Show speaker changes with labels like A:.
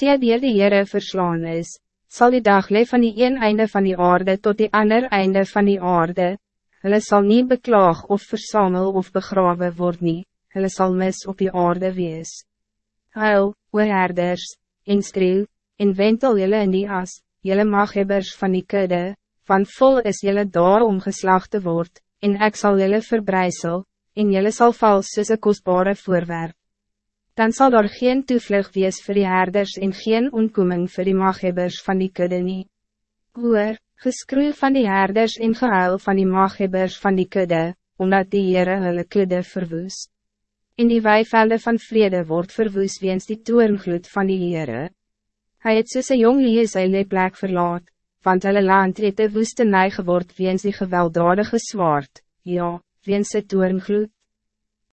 A: die die Heere verslaan is, zal die dag leven van die een einde van die aarde tot die ander einde van die aarde. Hulle zal niet beklaag of versamel of begraven worden, nie. hulle zal mis op die aarde wees. Huil, oor herders, en streel, en wentel jylle in die as, jylle maghebbers van die kudde, van vol is jylle daar om geslag te word, en ek sal jylle verbreisel, en jylle sal val soos een kostbare voorwerp. Dan zal er geen toevlug wees voor die herders en geen onkoming voor die maghebbers van die kudde nie. Hoor, geskroei van die herders en gehuil van die maghebbers van die kudde, omdat die Heere hulle kudde verwoes. In die weivelde van vrede wordt verwoes weens die toerngloed van die Heere. Hij het soos een jong lees sy plek verlaat, want hulle land het een woestenij geword weens die gewelddadige zwaard, ja, weens sy toerngloed.